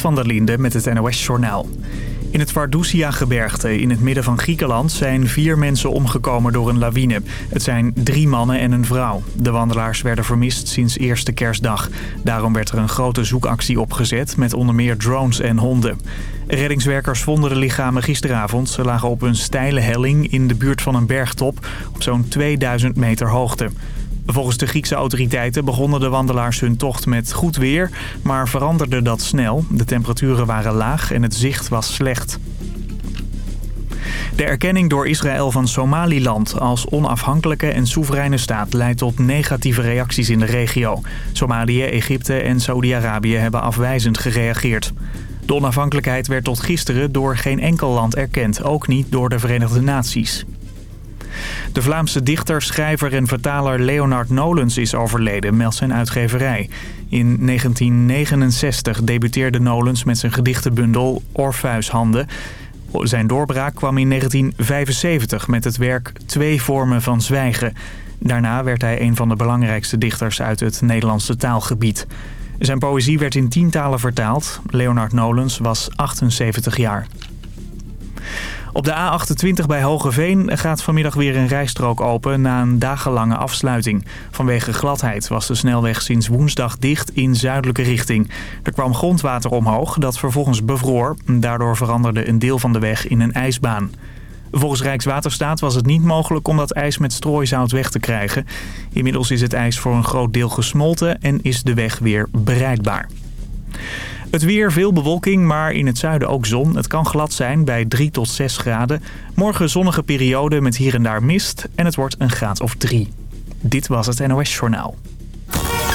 Van der Linde met het NOS-journaal. In het Vardousia-gebergte in het midden van Griekenland zijn vier mensen omgekomen door een lawine. Het zijn drie mannen en een vrouw. De wandelaars werden vermist sinds eerste kerstdag. Daarom werd er een grote zoekactie opgezet met onder meer drones en honden. Reddingswerkers vonden de lichamen gisteravond. Ze lagen op een steile helling in de buurt van een bergtop op zo'n 2000 meter hoogte. Volgens de Griekse autoriteiten begonnen de wandelaars hun tocht met goed weer, maar veranderde dat snel. De temperaturen waren laag en het zicht was slecht. De erkenning door Israël van Somaliland als onafhankelijke en soevereine staat leidt tot negatieve reacties in de regio. Somalië, Egypte en Saudi-Arabië hebben afwijzend gereageerd. De onafhankelijkheid werd tot gisteren door geen enkel land erkend, ook niet door de Verenigde Naties. De Vlaamse dichter, schrijver en vertaler Leonard Nolens is overleden, meldt zijn uitgeverij. In 1969 debuteerde Nolens met zijn gedichtenbundel Orpheushanden. Zijn doorbraak kwam in 1975 met het werk Twee vormen van zwijgen. Daarna werd hij een van de belangrijkste dichters uit het Nederlandse taalgebied. Zijn poëzie werd in tientalen vertaald. Leonard Nolens was 78 jaar. Op de A28 bij Hogeveen gaat vanmiddag weer een rijstrook open na een dagenlange afsluiting. Vanwege gladheid was de snelweg sinds woensdag dicht in zuidelijke richting. Er kwam grondwater omhoog dat vervolgens bevroor. Daardoor veranderde een deel van de weg in een ijsbaan. Volgens Rijkswaterstaat was het niet mogelijk om dat ijs met strooizout weg te krijgen. Inmiddels is het ijs voor een groot deel gesmolten en is de weg weer bereikbaar. Het weer, veel bewolking, maar in het zuiden ook zon. Het kan glad zijn bij 3 tot 6 graden. Morgen zonnige periode met hier en daar mist. En het wordt een graad of 3. Dit was het NOS Journaal.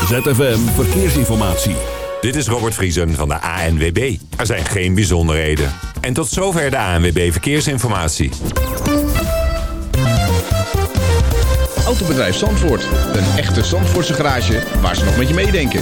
ZFM Verkeersinformatie. Dit is Robert Vriesen van de ANWB. Er zijn geen bijzonderheden. En tot zover de ANWB Verkeersinformatie. Autobedrijf Zandvoort. Een echte Zandvoortse garage waar ze nog met je meedenken.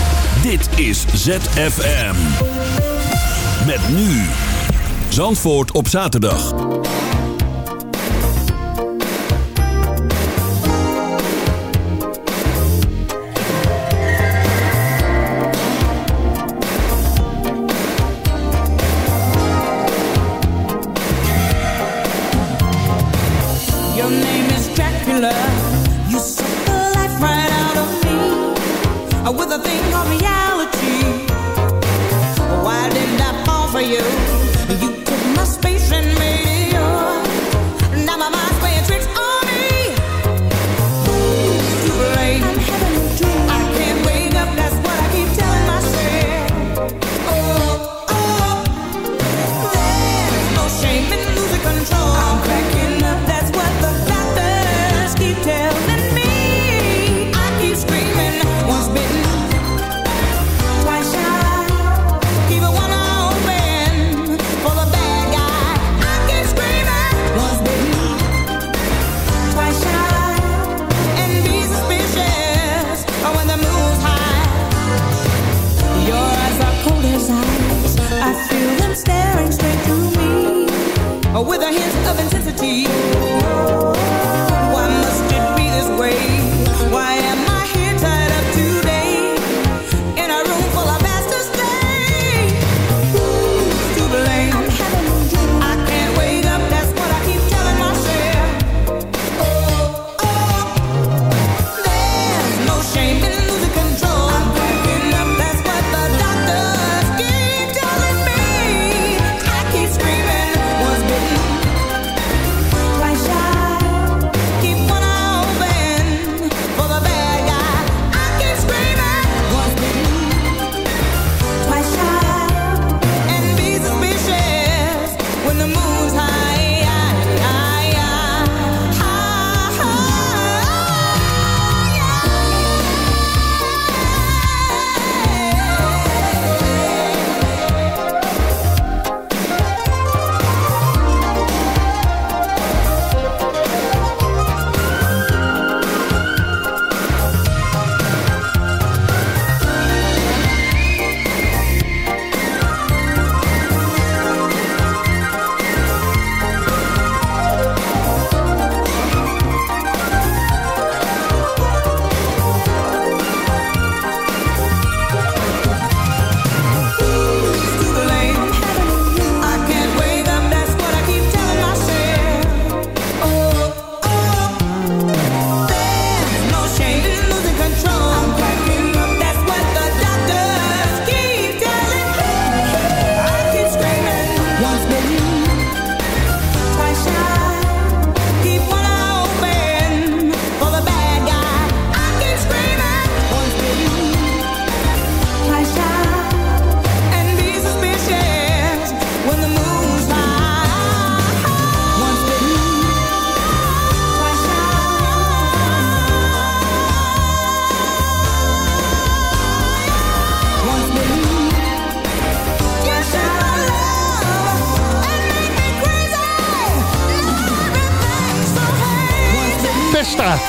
Dit is ZFM. Met nu. Zandvoort op zaterdag. Name is Dracula. You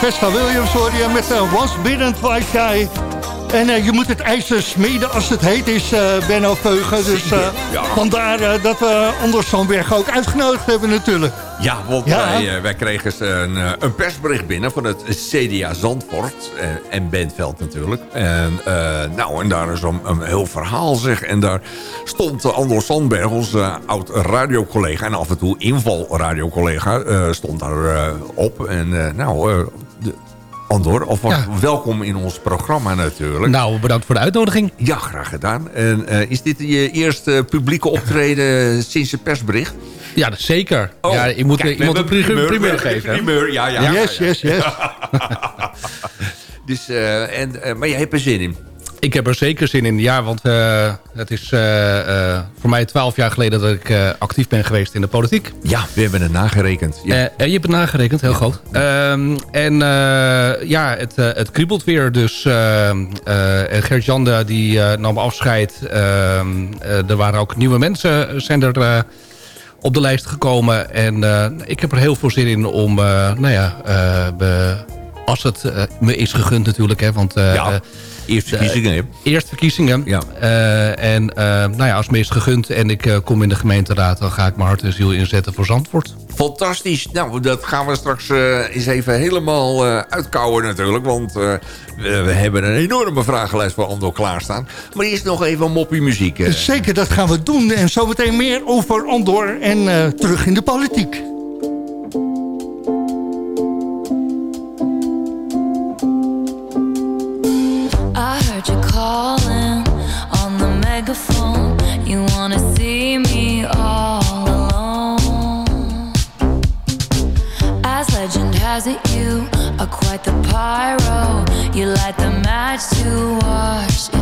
Vesta. Williams hoor je met uh, Once Bidden Twice Shy. En uh, je moet het ijzer smeden als het heet is, uh, Benno Veugen. Dus uh, ja. vandaar dat we Anders van Berg ook uitgenodigd hebben natuurlijk. Ja, want ja. Wij, wij, kregen een, een, persbericht binnen van het CDA Zandvoort. en Bentveld natuurlijk. En, nou, en daar is een, een, heel verhaal zeg. En daar stond Anders Sandberg, onze oud radiocollega... en af en toe invalradiocollega, stond daar op. En nou... De, Andor. Of ja. welkom in ons programma natuurlijk. Nou, bedankt voor de uitnodiging. Ja, graag gedaan. En uh, is dit je eerste publieke optreden sinds je persbericht? Ja, zeker. Oh, ja, je moet kijk, iemand een primeur, primeur geven. Primeur, ja, ja. Yes, yes, yes. dus, uh, en, uh, maar je hebt er zin in. Ik heb er zeker zin in, ja, want uh, het is uh, uh, voor mij twaalf jaar geleden dat ik actief ben geweest in de politiek. Ja, we hebben het nagerekend. Ja. je hebt het nagerekend, heel ja. goed. Um, en ja, het, het kriebelt weer. Dus Gert-Jan die nam afscheid. Ehm, er waren ook nieuwe mensen zijn er op de lijst gekomen. En ik heb er heel veel zin in om, nou ja, als het me is gegund natuurlijk, hè, want... ja Eerste verkiezingen, hè? Eerste verkiezingen. Ja. Uh, en uh, nou ja, als meest gegund en ik uh, kom in de gemeenteraad... dan ga ik mijn hart en ziel inzetten voor Zandvoort. Fantastisch. Nou, dat gaan we straks eens even helemaal uitkouwen natuurlijk. Want we, we, hebben een enorme vragenlijst voor Andor klaarstaan. Maar eerst nog even moppie muziek. Zeker, dat gaan we doen. En zometeen meer over Andor en terug in de politiek. Pyro. You light the match to watch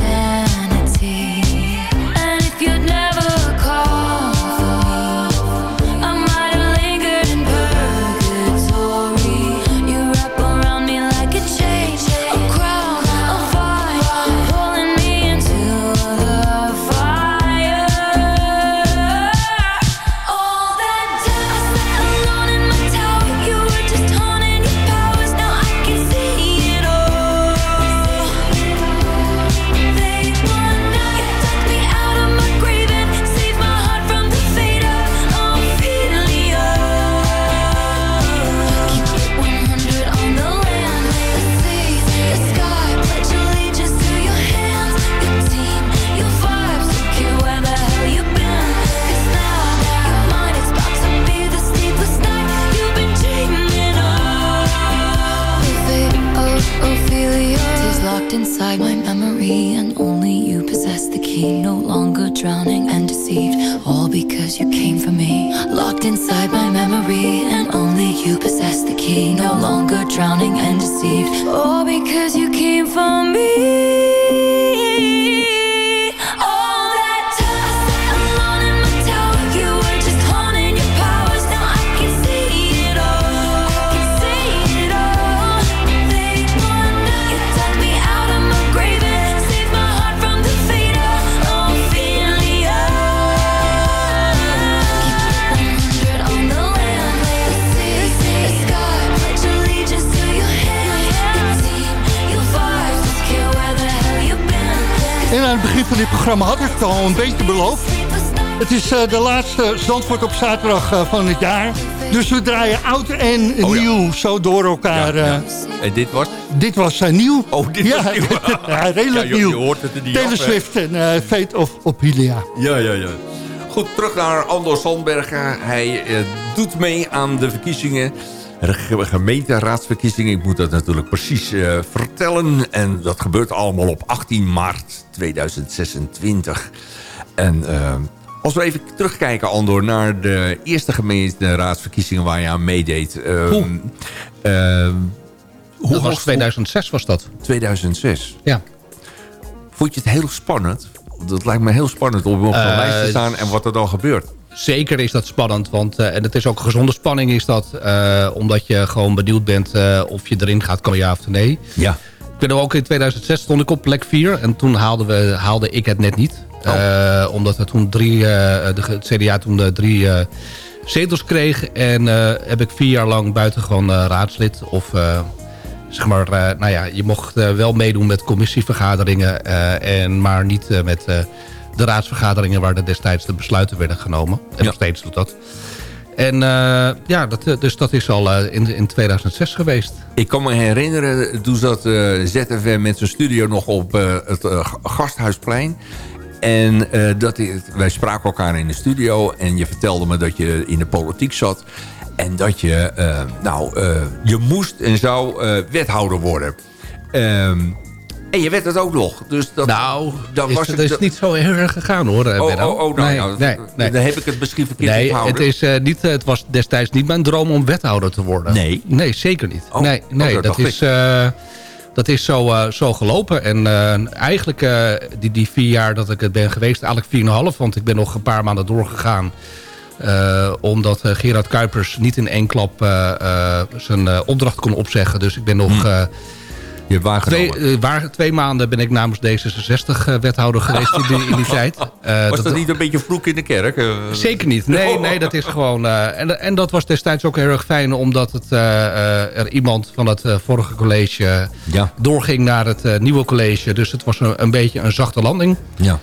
You possess the key, no longer drowning and deceived. All because you came for me. Aan het begin van dit programma had ik het al een beetje beloofd. Het is eh, de laatste Zandvoort op zaterdag eh, van het jaar. Dus we draaien oud en Oh, ja. nieuw zo door elkaar. Ja, eh. ja. En dit was? Dit was nieuw. Oh, dit ja, was nieuw. ja, redelijk je- je nieuw. hoort het er niet Taylor af? Swift en eh, Fate of Ophelia. Ja, ja, ja. Goed, terug naar Andor Sandbergen. Hij doet mee aan de verkiezingen. Gemeenteraadsverkiezingen. Ik moet dat natuurlijk precies eh, vertellen. En dat gebeurt allemaal op 18 maart 2026. En eh, als we even terugkijken, Andor, naar de eerste gemeenteraadsverkiezingen waar je aan meedeed. eh, Hoe? eh, hoe Dat was 2006 was dat. 2006. Ja. Vond je het heel spannend? Dat lijkt me heel spannend om op een lijst te staan en wat er dan gebeurt. Zeker is dat spannend, want, eh, en het is ook een gezonde spanning is dat. eh, omdat je gewoon benieuwd bent eh, of je erin gaat komen, ja of nee. Ja. Ik ben er ook in 2006 stond ik op plek 4 en toen haalde, we, haalde ik het net niet. Eh, omdat we toen drie, de, het CDA toen de drie zetels kreeg. En heb ik vier jaar lang buitengewoon raadslid. Of zeg maar, nou ja, je mocht wel meedoen met commissievergaderingen. en maar niet met de raadsvergaderingen waar er destijds de besluiten werden genomen. En nog steeds doet dat. En eh, ja, dat, eh, dus dat is al eh, in, in 2006 geweest. Ik kan me herinneren, toen zat eh, ZFM met zijn studio nog op het Gasthuisplein. En dat, wij spraken elkaar in de studio en je vertelde me dat je in de politiek zat. En dat je, nou, je moest en zou wethouder worden. Ehm, en je werd het ook nog. Dus dat, Nou, dan is, was dat ik is niet zo heel erg gegaan hoor. eh, Oh, oh, oh, nou, nee, ja, nee, nee. dan heb ik het misschien verkeerd Nee, onthouden. het, is, eh, niet, het was destijds niet mijn droom om wethouder te worden. Nee? Nee, zeker niet. Oh, nee, oh, nee dat is, eh, dat is zo, eh, zo gelopen. En eh, eigenlijk eh, die, die vier jaar dat ik het ben geweest, eigenlijk vier en een half, want ik ben nog een paar maanden doorgegaan. eh, omdat eh, Gerard Kuipers niet in één klap zijn eh, opdracht kon opzeggen. Dus ik ben nog... eh, je hebt waargenomen. Twee, eh, waar, twee maanden ben ik namens D66 eh, wethouder geweest in die, in die tijd. Eh, was dat, niet een beetje vloek in de kerk? Eh, Zeker niet. Nee, nee dat is gewoon... eh, en, en dat was destijds ook heel erg fijn... omdat het, eh, eh, er iemand van het eh, vorige college Ja. doorging naar het eh, nieuwe college. Dus het was een, een beetje een zachte landing. Ja.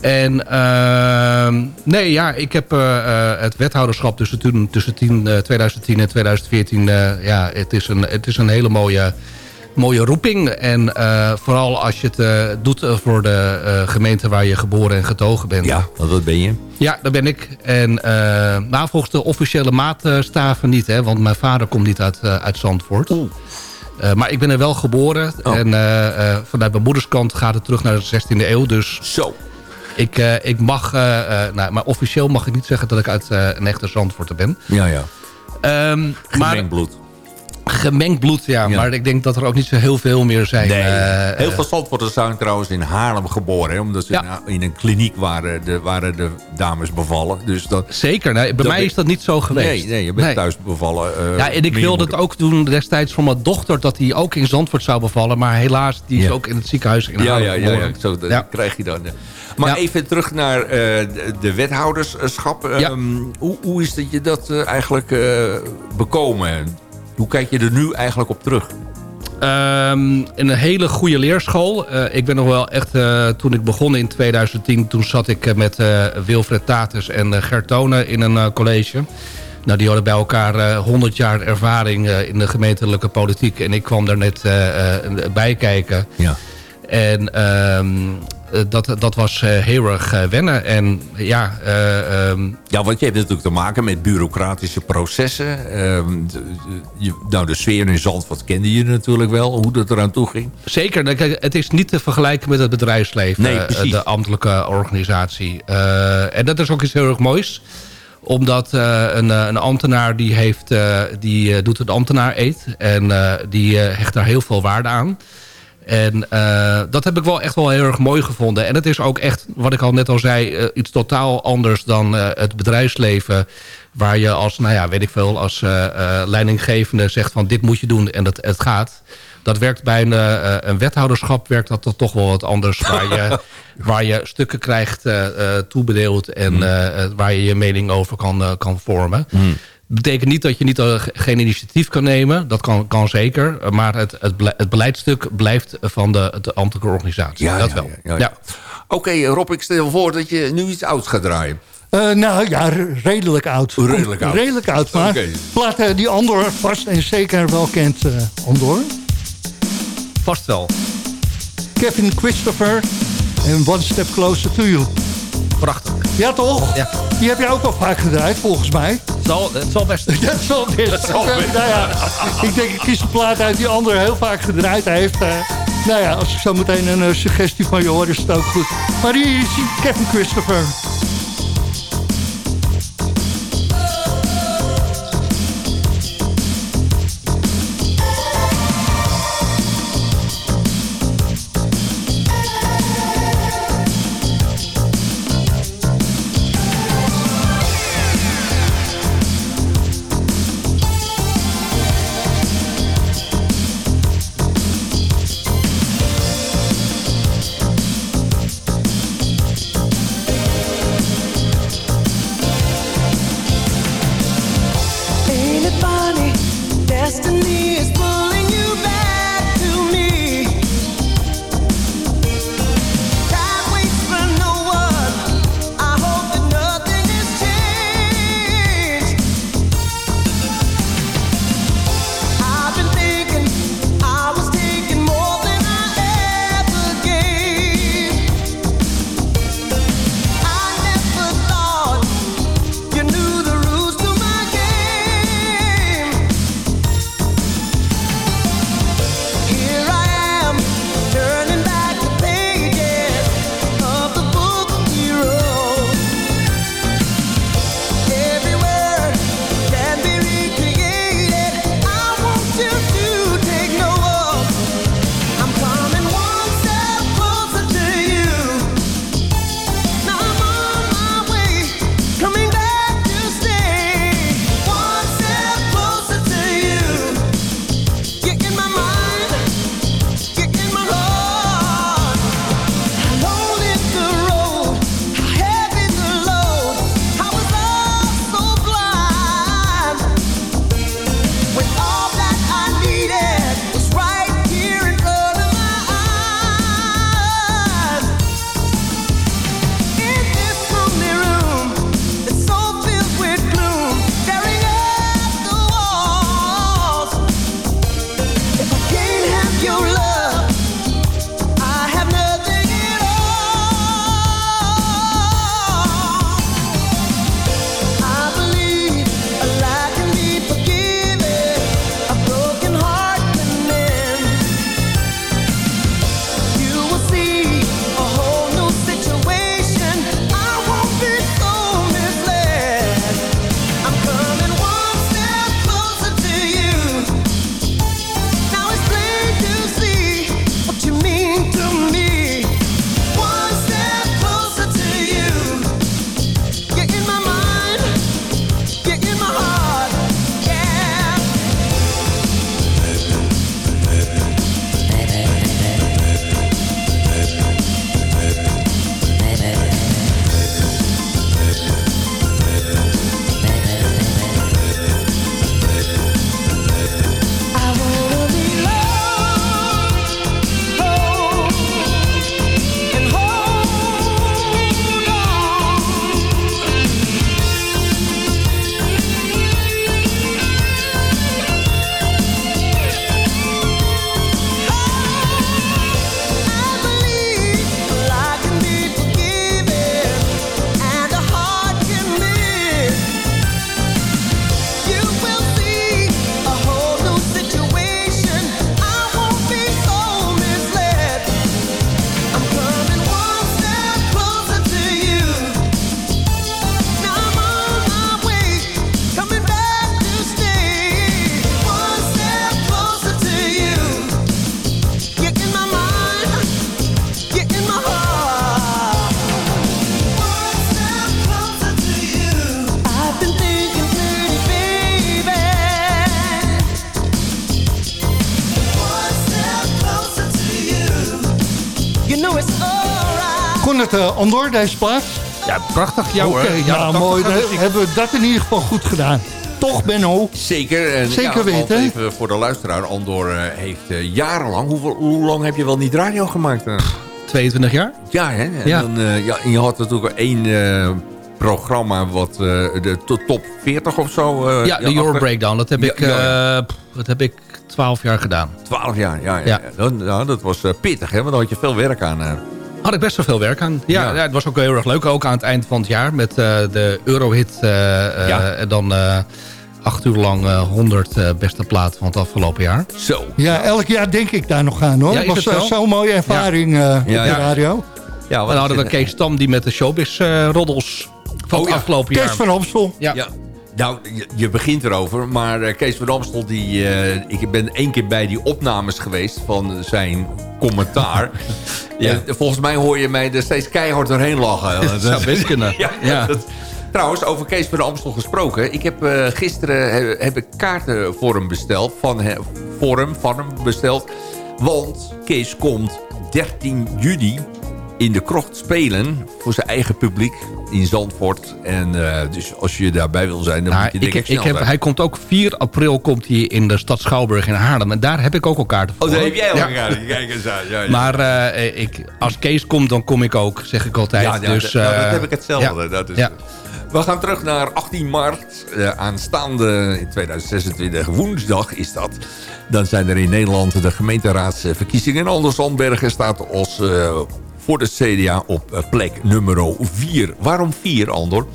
En ehm, nee, ja, ik heb eh, eh, het wethouderschap tussen, toen, tussen 10, eh, 2010 en 2014... eh, ja, het is een, het is een hele mooie, mooie roeping. En eh, vooral als je het eh, doet eh, voor de gemeente waar je geboren en getogen bent. Ja, want dat ben je. Ja, daar ben ik. En, maar volgens de officiële maatstaven niet, hè, want mijn vader komt niet uit, uit Zandvoort. Maar ik ben er wel geboren. Oh. En vanuit mijn moederskant gaat het terug naar de 16e eeuw. Dus Zo. ik, ik mag, nou, maar officieel mag ik niet zeggen dat ik uit een echte Zandvoorter ben. Ja, ja. Maar Gemengd bloed. Gemengd bloed, ja, Ja. Maar ik denk dat er ook niet zo heel veel meer zijn. Nee, eh, heel eh, veel Zandvoorters zijn trouwens in Haarlem geboren. Hè, omdat ze Ja. in, in een kliniek waren de, waren de dames bevallen. Dus dat, Zeker, nee, bij Dat mij ik- is dat niet zo geweest. nee, nee, je bent Nee. thuis bevallen. eh, Ja, en ik wilde het ook doen destijds voor mijn dochter... dat hij ook in Zandvoort zou bevallen. Maar helaas, die is Ja. ook in het ziekenhuis in Haarlem ja, ja, ja. Zo, dat krijg je dan. eh. Maar even terug naar eh, de, de wethouderschap. Ehm, hoe, hoe is dat je dat eh, eigenlijk eh, bekomen? Hoe kijk je er nu eigenlijk op terug? Ehm, een hele goede leerschool. Eh, ik ben nog wel echt, eh, toen ik begon in 2010... toen zat ik eh, met Wilfred Tatus en Gert Tonen in een college. Nou, die hadden bij elkaar eh 100 jaar ervaring in de gemeentelijke politiek. En ik kwam daar net bij kijken. Ja. En ehm, eh, dat, dat was eh, heel erg eh, wennen. En ja, eh, ehm, Ja, want je hebt natuurlijk te maken met bureaucratische processen. Ehm, je, nou, de sfeer in Zandvoort kende je natuurlijk wel, hoe dat eraan toe ging. Zeker. Nou, Kijk, het is niet te vergelijken met het bedrijfsleven. Nee, eh, precies. De ambtelijke organisatie. Eh, en dat is ook iets heel erg moois. Omdat eh, een, eh, een ambtenaar die, heeft, eh, die eh, doet het ambtenaar eet. En eh, die eh, hecht daar heel veel waarde aan. En eh, dat heb ik wel echt wel heel erg mooi gevonden. En het is ook echt, wat ik al net al zei... eh, iets totaal anders dan eh, het bedrijfsleven... waar je als, nou ja, weet ik veel... als leidinggevende zegt van dit moet je doen en dat, het gaat... Dat werkt bij een, een wethouderschap werkt dat toch wel wat anders. Waar je, waar je stukken krijgt toebedeeld en eh, waar je je mening over kan, kan vormen betekent niet dat je niet, uh, geen initiatief kan nemen. Dat kan, kan zeker. Maar het, het, beleidstuk blijft van de, ambtelijke organisatie. Ja, dat wel. Ja, ja Oké, Rob, ik stel voor dat je nu iets ouds gaat draaien. Eh, nou ja, redelijk oud. Oh, redelijk oud. Redelijk oud, maar okay. Eh, die Andor vast en zeker wel kent, Andor. Vast wel. Kevin Christopher en One Step Closer to You. Prachtig. Ja, toch? Ja. Die heb je ook al vaak gedraaid, volgens mij. Zal, het zal best. Dat zal best. Nou ja, ik denk, ik kies een plaat uit die ander heel vaak gedraaid heeft. Eh. nou ja, als ik zo meteen een eh, suggestie van je hoor, is het ook goed. Maar hier is Kevin Christopher. Andor, deze plaats? Ja, prachtig. Ja, Oké, ja, nou, mooi. Hebben we dat in ieder geval goed gedaan. Toch, Benno? Zeker. Zeker weten. Even voor de luisteraar. Andor eh, heeft eh, jarenlang... Hoe lang heb je wel niet radio gemaakt? Eh? 22 jaar. Ja, hè? En, ja. Dan, ja, je had natuurlijk één programma wat de top 40 of zo... ja, de Your. Breakdown. Dat heb, ik, dat heb ik 12 jaar gedaan. 12 jaar, ja. ja. Dat, was pittig, hè? Want daar had je veel werk aan. Had ik best wel veel werk aan. Ja, Ja. ja. het was ook heel erg leuk. Ook aan het eind van het jaar met eh, de Eurohit. eh, eh, Ja. En dan eh, acht uur lang eh, 100 eh, beste platen van het afgelopen jaar. Zo. Ja, elk jaar denk ik daar nog aan hoor. Ja, was zo'n mooie ervaring eh, op Ja, de ja. radio. Ja, En dan hadden we Kees Stam die met de showbiz-roddels van Oh, het ja. afgelopen Kees jaar. van Amstel. Ja. Nou, je, je begint erover, maar eh, Kees van Amstel, die, eh, ik ben één keer bij die opnames geweest van zijn commentaar. ja. volgens mij hoor je mij er steeds keihard doorheen lachen. Dat zou best kunnen. Ja, Ja. dat- trouwens, over Kees van Amstel gesproken. Ik heb eh, gisteren heb, heb ik kaarten voor hem besteld. Van he- voor hem, van hem besteld. Want Kees komt 13 juli in de krocht spelen voor zijn eigen publiek in Zandvoort. En eh, dus als je daarbij wil zijn, dan Nou, moet je denk ik, ik, ik heb, hij komt ook 4 april komt hij in de stad Schouwburg in Haarlem. En daar heb ik ook al kaarten voor. Oh, daar heb jij al Ja. een Kijk eens aan. Ja, ja. Maar eh, ik, als Kees komt, dan kom ik ook, zeg ik altijd. Dus, dat, nou, dat eh, heb ik hetzelfde. Dat is. We gaan terug naar 18 maart. eh, aanstaande in 2026, woensdag is dat. Dan zijn er in Nederland de gemeenteraadsverkiezingen. En Anders Zandbergen staat als eh, voor de CDA op eh, plek nummer 4. Waarom 4, Andor?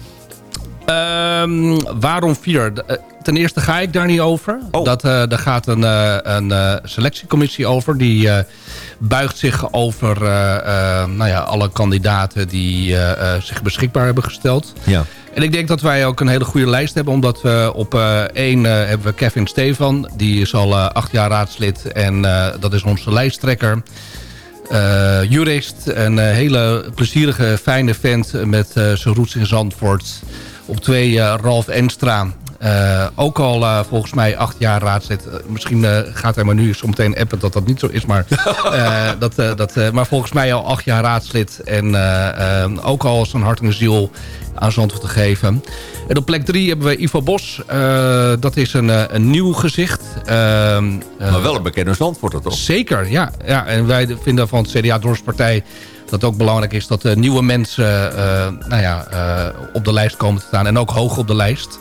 Ehm, waarom vier? De- eh, Ten eerste ga ik daar niet over. Oh. Dat, eh, daar gaat een, eh, een eh, selectiecommissie over. Die eh, buigt zich over eh, eh, nou ja, alle kandidaten die eh, eh, zich beschikbaar hebben gesteld. Ja. En ik denk dat wij ook een hele goede lijst hebben. Omdat we op eh, één eh, hebben we Kevin Stefan. Die is al eh, acht jaar raadslid. En eh, dat is onze lijsttrekker. Eh, jurist. Een eh, hele plezierige, fijne vent met eh, zijn roots in Zandvoort. Op twee Ralf Enstra. Eh, ook al eh, volgens mij acht jaar raadslid. Eh, misschien gaat hij maar nu zometeen appen dat dat niet zo is. Maar, dat, dat, maar volgens mij al acht jaar raadslid. En ook al zijn hart en ziel aan Zandvoort te geven. En op plek drie hebben we Ivo Bos. Dat is een, een nieuw gezicht. Ehm, eh, Maar wel een bekende Zandvoorter, toch? Zeker, ja. ja. En wij vinden van het CDA-dorpspartij dat het ook belangrijk is... dat nieuwe mensen nou ja, op de lijst komen te staan. En ook hoog op de lijst.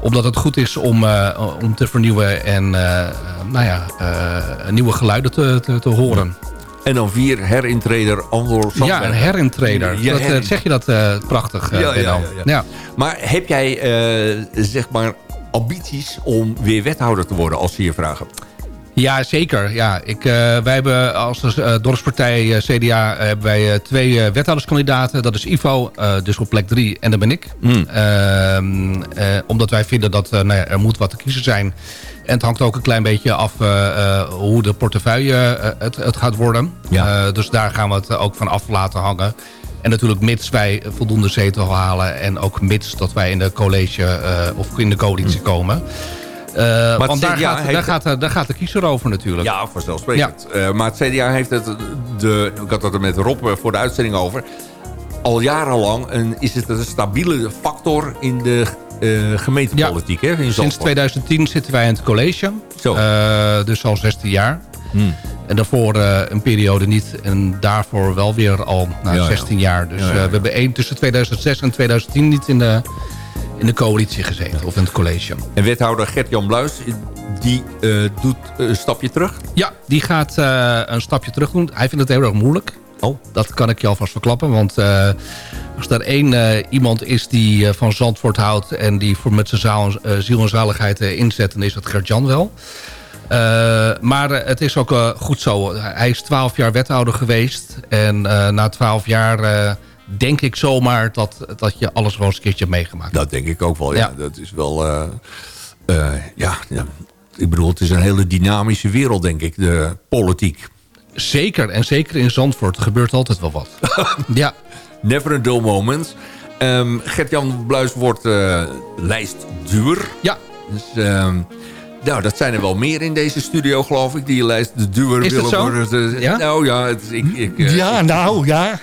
Omdat het goed is om, eh, om te vernieuwen en eh, nou ja, eh, nieuwe geluiden te, te, te horen. En dan vier herintreder Andor Zandbergen. Ja, een herintreder. Ja, dat, eh, herin- zeg je dat eh, prachtig, eh, Ja, ja. Maar heb jij, eh, zeg maar, ambities om weer wethouder te worden als ze je vragen? Ja, zeker. Ja. Ik, eh, wij hebben als eh, dorpspartij eh, CDA hebben wij twee wethouderskandidaten. Dat is Ivo, dus op plek drie. En dan ben ik. Hmm. Ehm, eh, omdat wij vinden dat nou ja, er moet wat te kiezen zijn. En het hangt ook een klein beetje af hoe de portefeuille het, het gaat worden. Ja. Dus daar gaan we het ook van af laten hangen. En natuurlijk mits wij voldoende zetel halen. En ook mits dat wij in de college of in de coalitie komen. Het want daar gaat, daar, gaat, de- daar gaat de kiezer over natuurlijk. Ja, vanzelfsprekend. Eh, maar het CDA heeft het, de, ik had het er met Rob eh, voor de uitzending over. Al jarenlang een, is het een stabiele factor in de gemeentepolitiek. Hè, in Sinds Zandvoort. 2010 zitten wij in het college. Zo. Dus al 16 jaar. Hmm. En daarvoor een periode niet. En daarvoor wel weer al nou, Ja, ja. 16 jaar. Dus Ja, we hebben één tussen 2006 en 2010 niet in de, in de coalitie gezeten. Of in het college. En wethouder Gert-Jan Bluis, die eh, doet een stapje terug. Ja, die gaat eh, een stapje terug doen. Hij vindt het heel erg moeilijk. Oh. Dat kan ik je alvast verklappen. Want eh, als er één eh, iemand is die eh, van Zandvoort houdt... en die voor met zijn zaal, eh, ziel en zaligheid eh, inzet... dan is dat Gert-Jan wel. Eh, maar eh, het is ook eh, goed zo. Hij is twaalf jaar wethouder geweest. En eh, na twaalf jaar eh, denk ik zomaar... Dat, dat je alles wel eens een keertje hebt meegemaakt. Dat denk ik ook wel, ja. Ja. Dat is wel... eh, eh, ja, ja, ik bedoel, het is een hele dynamische wereld, denk ik, de politiek. Zeker, en zeker in Zandvoort gebeurt altijd wel wat. ja, Never a dull moment. Ehm, Gert-Jan Bluis wordt eh, lijstduur. ja. Dus, ehm, nou, dat zijn er wel meer in deze studio, geloof ik. Die lijst de duur willen zo? worden. Dus, Ja? Nou ja, het, ik, ik, eh, Ja, nou, ja.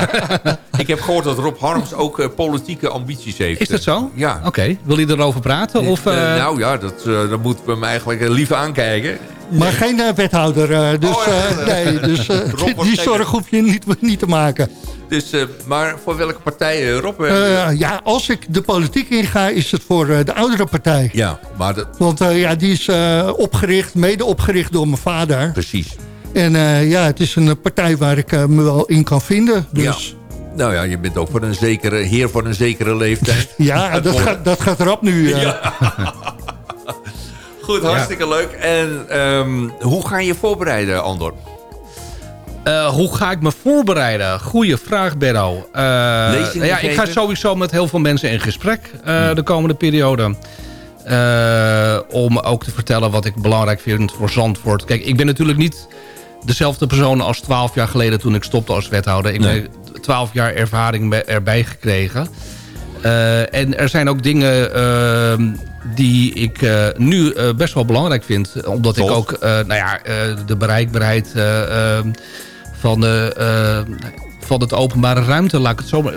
ik heb gehoord dat Rob Harms ook eh, politieke ambities heeft. Is dat zo? Ja. Oké, wil je erover praten? Of, Eh, eh, nou ja, dat, eh, dat moeten we hem eigenlijk eh, liever aankijken. Maar geen eh, wethouder. eh, dus Oh, ja. eh, nee, dus die zorg hoef je niet, niet te maken. Dus, maar voor welke partij, eh, Rob? Ja, als ik de politiek inga, is het voor de oudere partij. ja, maar dat, Want ja, die is opgericht, mede opgericht door mijn vader. precies. En ja, het is een partij waar ik me wel in kan vinden. Dus Nou ja, je bent ook voor een zekere heer van een zekere leeftijd. ja, dat, gaat, dat gaat erop nu. eh. Goed, hartstikke leuk. En ehm, hoe ga je voorbereiden, Andor? Eh, hoe ga ik me voorbereiden? Goeie vraag. Eh, Lezingen ja, ik ga sowieso met heel veel mensen in gesprek eh, de komende periode. Om ook te vertellen wat ik belangrijk vind voor Zandvoort. Kijk, ik ben natuurlijk niet dezelfde persoon als 12 jaar geleden toen ik stopte als wethouder. Ik Nee. heb 12 jaar ervaring erbij gekregen. Eh, en er zijn ook dingen ehm, die ik eh, nu eh, best wel belangrijk vind. Omdat ik ook nou ja, de bereikbaarheid eh, ehm, van, de, van het openbare ruimte, laat ik het zo maar-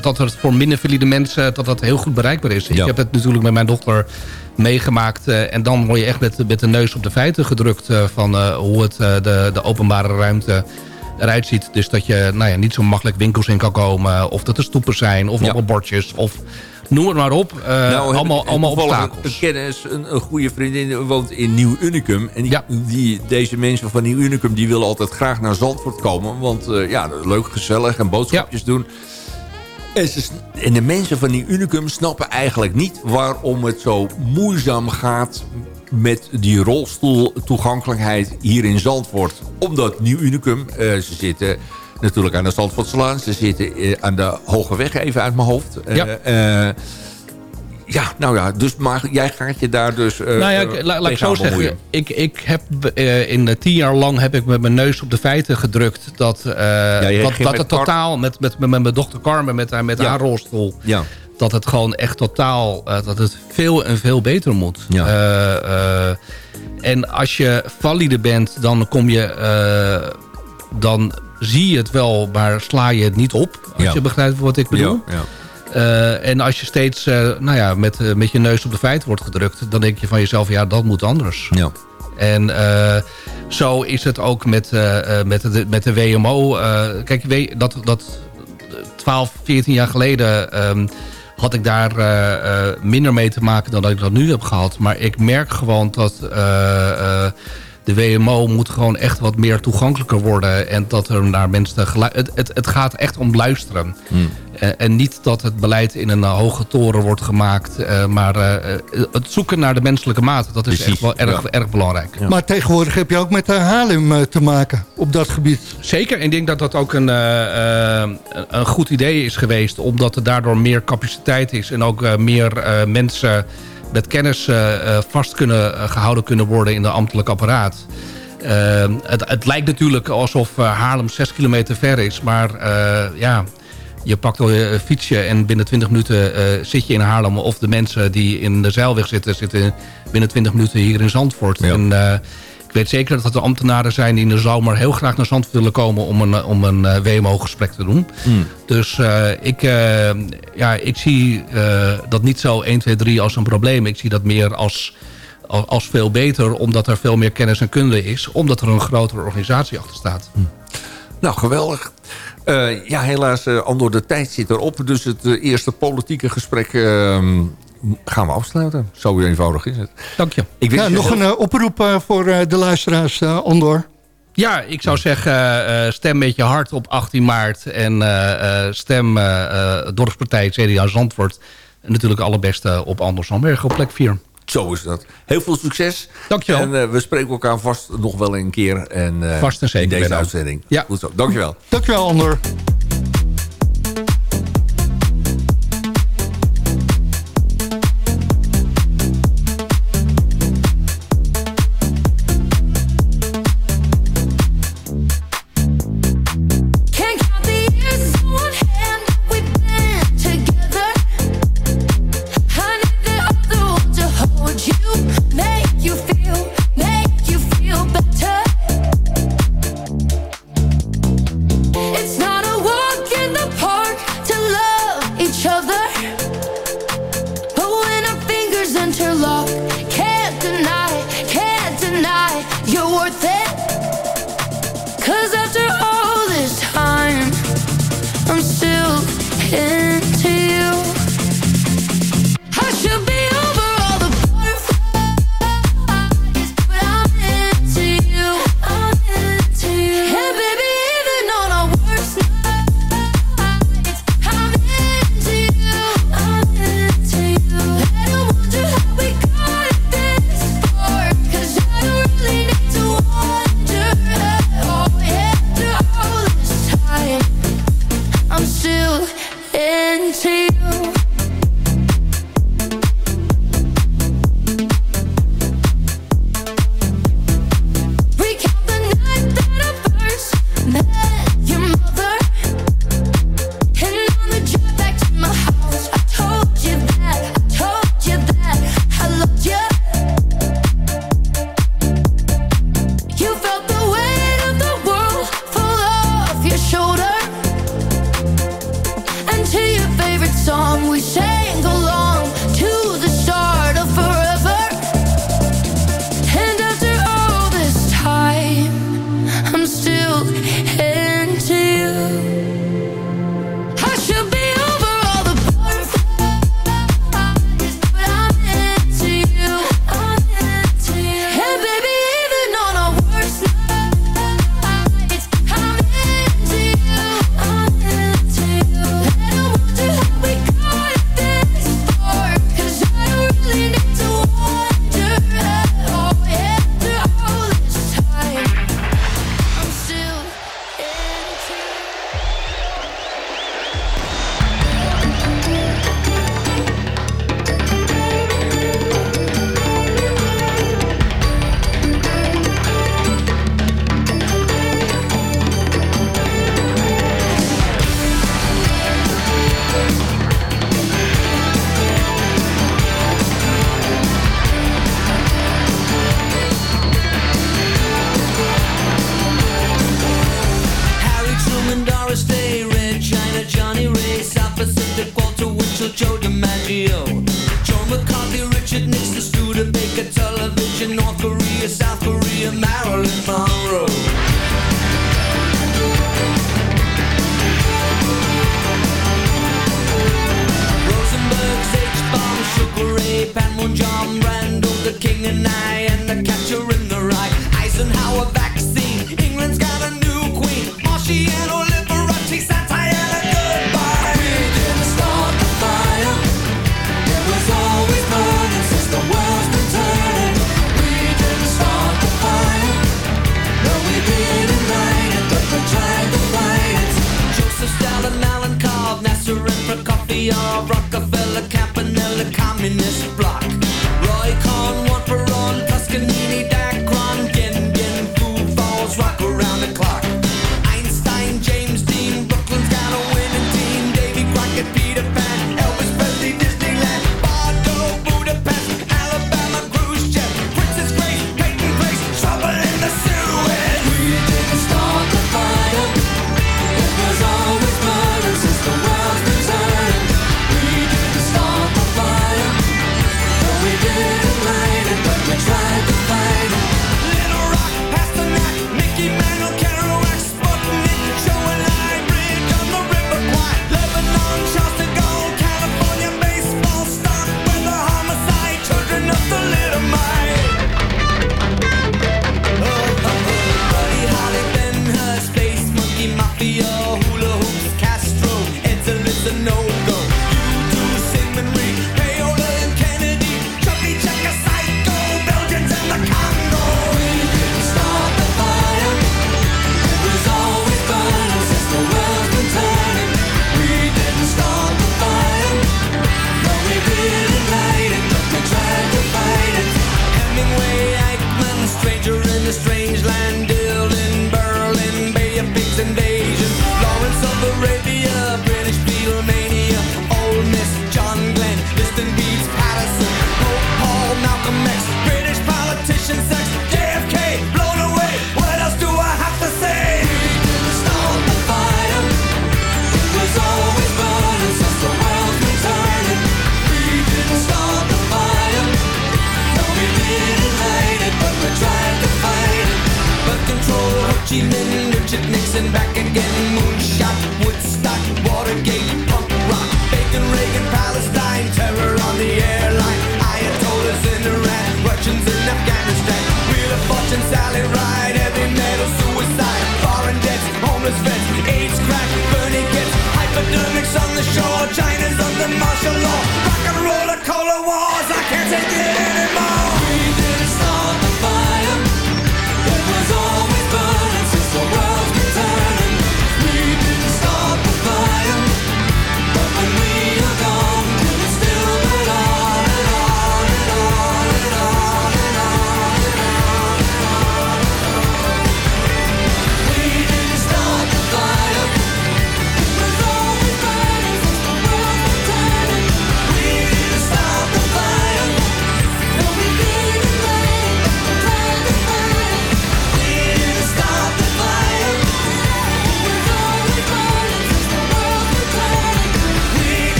dat het voor minder valide mensen dat dat heel goed bereikbaar is. Ja. Ik heb het natuurlijk met mijn dochter meegemaakt. en dan word je echt met, met de neus op de feiten gedrukt van hoe het de, de openbare ruimte eruit ziet. Dus dat je nou ja, niet zo makkelijk winkels in kan komen. Of dat er stoepen zijn. Of Ja. bordjes. Of noem het maar op. eh, Nou, allemaal allemaal obstakels. Een kennis, een, een goede vriendin woont in Nieuw Unicum. En die, Ja. die, deze mensen van Nieuw Unicum die willen altijd graag naar Zandvoort komen. Want eh, ja, leuk, gezellig en boodschapjes doen. En, ze, en de mensen van Nieuw Unicum snappen eigenlijk niet... waarom het zo moeizaam gaat met die rolstoeltoegankelijkheid hier in Zandvoort. Omdat Nieuw Unicum, eh, ze zitten natuurlijk aan de Zandvoortslaan. Ze zitten eh, aan de Hoge Weg, even uit mijn hoofd. Eh, Ja. ja, nou ja, dus maar jij gaat je daar dus. eh, Nou ja, ik- la- laat ik zo zeggen. Ik, ik heb eh, in de tien jaar lang heb ik met mijn neus op de feiten gedrukt... dat, je dat, dat het totaal met, met, met, mijn dochter Carmen... met, haar, met Ja. haar rolstoel... Ja, dat het gewoon echt totaal... eh, dat het veel en veel beter moet. Ja. Eh, eh, en als je valide bent, dan kom je... dan zie je het wel, maar sla je het niet op. Als Ja. je begrijpt wat ik bedoel. ja, en als je steeds nou ja, met, met je neus op de feiten wordt gedrukt... dan denk je van jezelf, ja, dat moet anders. ja. En zo is het ook met, met, de, met de WMO. Kijk, dat, dat 12, 14 jaar geleden... ehm, had ik daar eh, eh, minder mee te maken dan dat ik dat nu heb gehad. Maar ik merk gewoon dat eh, de WMO moet gewoon echt wat meer toegankelijker worden. En dat er naar mensen... Het, het, het gaat echt om luisteren. Eh, en niet dat het beleid in een eh, hoge toren wordt gemaakt. eh, maar het zoeken naar de menselijke maat. Dat is Precies, echt wel erg, ja. erg belangrijk. Maar tegenwoordig heb je ook met uh, Haarlem uh, te maken op dat gebied. Zeker. Ik denk dat dat ook een, uh, uh, een goed idee is geweest. Omdat er daardoor meer capaciteit is. En ook uh, meer uh, mensen met kennis vast kunnen, gehouden kunnen worden in de ambtelijk apparaat. Het, het, lijkt natuurlijk alsof Haarlem 6 kilometer ver is. Maar ja, je pakt al een fietsje en binnen 20 minuten uh, zit je in Haarlem. Of de mensen die in de zeilweg zitten, zitten binnen 20 minuten hier in Zandvoort. Ja. En, uh, weet zeker dat er ambtenaren zijn die in de zomer heel graag naar Zandvoort willen komen om een, om een uh, WMO-gesprek te doen. Mm. Dus ik, ja, ik zie dat niet zo 1, 2, 3 als een probleem. Ik zie dat meer als, als, als, veel beter, omdat er veel meer kennis en kunde is. Omdat er een grotere organisatie achter staat. Mm. Nou, geweldig. Uh, ja, helaas, uh, Andor, de tijd zit erop. Dus het uh, eerste politieke gesprek uh, gaan we afsluiten. Zo eenvoudig is het. Dank je. Ik ja, nog een oproep voor de luisteraars, Andor. Ja, ik zou zeggen, stem met je hart op 18 maart. En stem dorpspartij CDA Zandvoort. En natuurlijk allerbeste op Anders Zandberg op plek 4. Zo is dat. Heel veel succes. Dankjewel. En uh, we spreken elkaar vast nog wel een keer. En, uh, vast en zeker. In deze uitzending. Ja. Goed zo. Dankjewel. Dankjewel, Ander.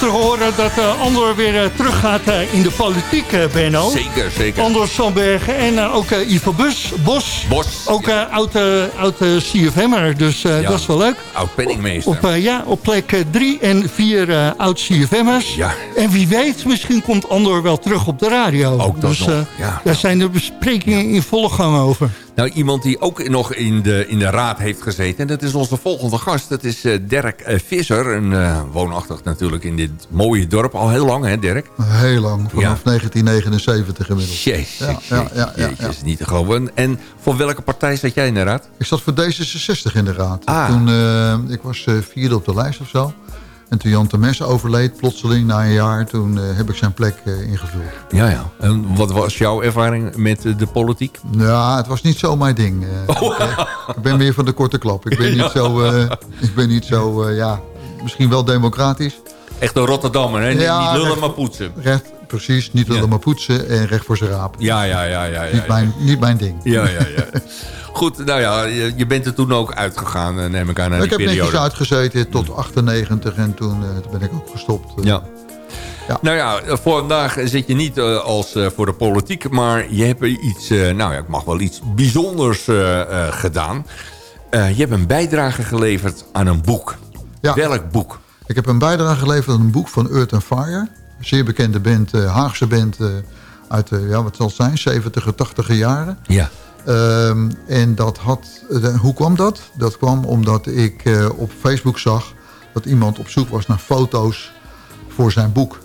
te horen dat eh, Andor weer eh, uh, terug gaat eh, in de politiek, uh, Benno. Zeker, zeker. Andor Samberg en ook Ivo Bus, Bos. Bos. Ook ja. oud, oud CFM'er, dus dat is wel leuk. Oud penningmeester. Op, ja, op plek 3 en 4 oud CFM'ers. Ja. En wie weet, misschien komt Andor wel terug op de radio. Ook dat dus, nog. Ja. Daar zijn de besprekingen in volle gang over. Nou, iemand die ook nog in de, in de raad heeft gezeten. En dat is onze volgende gast. Dat is eh, Dirk eh, Visser. En, eh, woonachtig natuurlijk in dit mooie dorp. Al heel lang, hè Dirk? Heel lang. Vanaf 1979 inmiddels. Jezus. Ja, ja, ja, ja niet te geloven. En voor welke partij zat jij in de raad? Ik zat voor D66 in de raad. Ah. Toen, ik was vierde op de lijst of zo. En toen Jan Termes overleed, plotseling na een jaar... toen eh, heb ik zijn plek eh, ingevuld. Ja, ja. En wat was jouw ervaring met eh, de politiek? Ja, het was niet zo mijn ding. Oh. Ik, ben meer van de korte klap. Ik ben niet zo... ik ben niet zo ja, misschien wel democratisch. Echt een Rotterdammer, hè? Niet lullen, maar poetsen. Recht, precies. Niet willen maar poetsen en recht voor ze raap. Ja, ja, ja. ja, ja, niet, Mijn, niet mijn ding. Ja, ja, ja. Goed, nou ja, je, bent er toen ook uitgegaan, eh, neem ik aan, naar ik die periode. Ik heb netjes uitgezeten tot mm. 98 en eh, toen, ben ik ook gestopt. Eh. ja. Ja. Nou ja, voor vandaag zit je niet als voor de politiek, maar je hebt iets, nou ja, ik mag wel iets bijzonders gedaan. je hebt een bijdrage geleverd aan een boek. Ja. Welk boek? Ik heb een bijdrage geleverd aan een boek van Earth and Fire. Zeer bekende band, eh, Haagse band eh, uit de, ja, wat zal het zijn, 70 80 jaren. Ja. Ehm, en dat had, eh, hoe kwam dat? Dat kwam omdat ik eh, op Facebook zag dat iemand op zoek was naar foto's voor zijn boek.